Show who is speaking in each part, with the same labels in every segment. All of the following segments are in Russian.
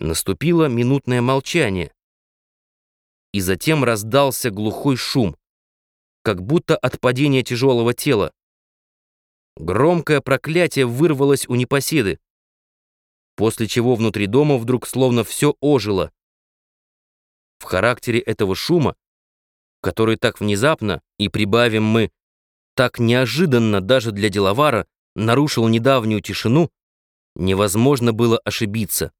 Speaker 1: Наступило минутное молчание. И затем раздался глухой шум, как будто от падения тяжелого тела. Громкое проклятие вырвалось у непоседы, после чего внутри дома вдруг словно все ожило. В характере этого шума, который так внезапно, и прибавим мы, так неожиданно даже для деловара, нарушил недавнюю тишину, невозможно было ошибиться.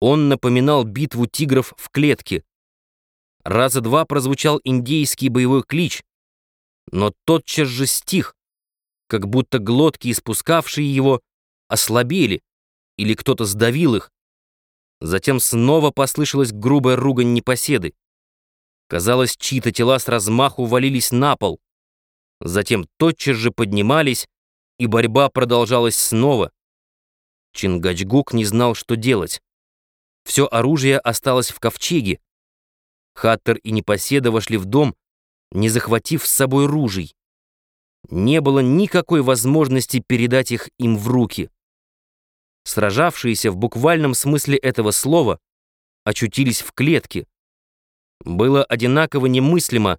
Speaker 1: Он напоминал битву тигров в клетке. Раза два прозвучал индейский боевой клич, но тотчас же стих, как будто глотки, испускавшие его, ослабели, или кто-то сдавил их. Затем снова послышалась грубая ругань непоседы. Казалось, чьи-то тела с размаху валились на пол. Затем тотчас же поднимались, и борьба продолжалась снова. Чингачгук не знал, что делать. Все оружие осталось в ковчеге. Хаттер и Непоседа вошли в дом, не захватив с собой ружей. Не было никакой возможности передать их им в руки. Сражавшиеся в буквальном смысле этого слова очутились в клетке. Было одинаково немыслимо,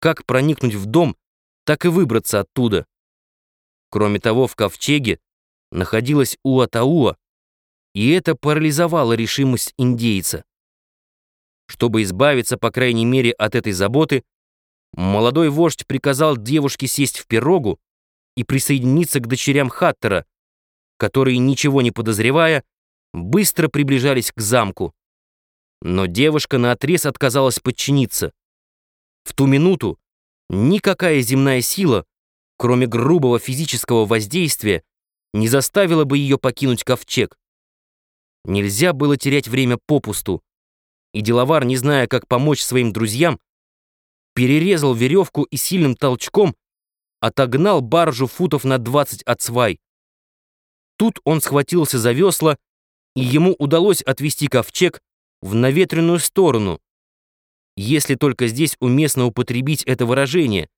Speaker 1: как проникнуть в дом, так и выбраться оттуда. Кроме того, в ковчеге находилась Уатауа, и это парализовало решимость индейца. Чтобы избавиться, по крайней мере, от этой заботы, молодой вождь приказал девушке сесть в пирогу и присоединиться к дочерям Хаттера, которые, ничего не подозревая, быстро приближались к замку. Но девушка наотрез отказалась подчиниться. В ту минуту никакая земная сила, кроме грубого физического воздействия, не заставила бы ее покинуть ковчег. Нельзя было терять время попусту, и деловар, не зная, как помочь своим друзьям, перерезал веревку и сильным толчком отогнал баржу футов на 20 от свай. Тут он схватился за весла, и ему удалось отвести ковчег в наветренную сторону, если только здесь уместно употребить это выражение,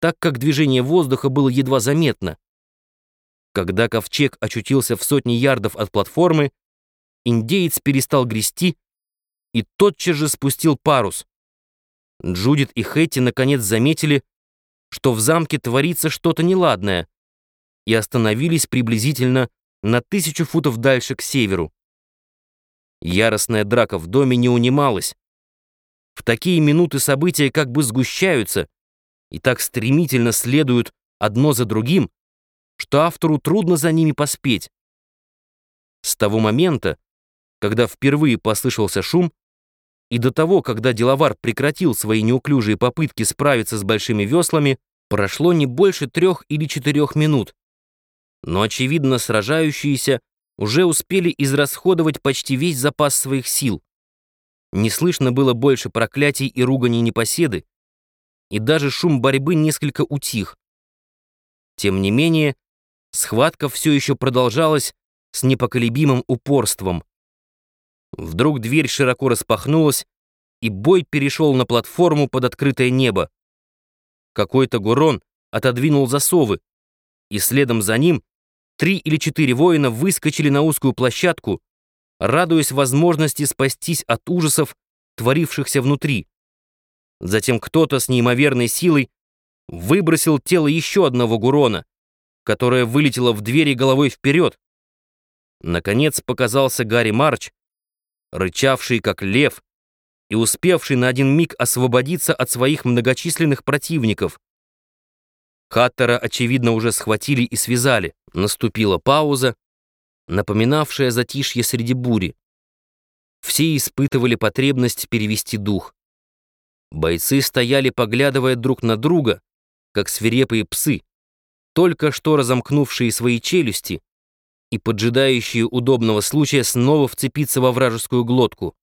Speaker 1: так как движение воздуха было едва заметно. Когда ковчег очутился в сотне ярдов от платформы, индеец перестал грести и тотчас же спустил парус. Джудит и Хэти наконец заметили, что в замке творится что-то неладное, и остановились приблизительно на тысячу футов дальше к северу. Яростная драка в доме не унималась. В такие минуты события как бы сгущаются и так стремительно следуют одно за другим, что автору трудно за ними поспеть. С того момента, когда впервые послышался шум, и до того, когда деловар прекратил свои неуклюжие попытки справиться с большими веслами, прошло не больше трех или четырех минут. Но, очевидно, сражающиеся уже успели израсходовать почти весь запас своих сил. Не слышно было больше проклятий и руганий непоседы, и даже шум борьбы несколько утих. Тем не менее, схватка все еще продолжалась с непоколебимым упорством. Вдруг дверь широко распахнулась, и бой перешел на платформу под открытое небо. Какой-то гурон отодвинул засовы, и следом за ним три или четыре воина выскочили на узкую площадку, радуясь возможности спастись от ужасов, творившихся внутри. Затем кто-то с неимоверной силой выбросил тело еще одного гурона, которое вылетело в двери головой вперед. Наконец показался Гарри Марч, рычавший как лев и успевший на один миг освободиться от своих многочисленных противников. Хаттера, очевидно, уже схватили и связали. Наступила пауза, напоминавшая затишье среди бури. Все испытывали потребность перевести дух. Бойцы стояли, поглядывая друг на друга, как свирепые псы, только что разомкнувшие свои челюсти и поджидающие удобного случая снова вцепиться во вражескую глотку.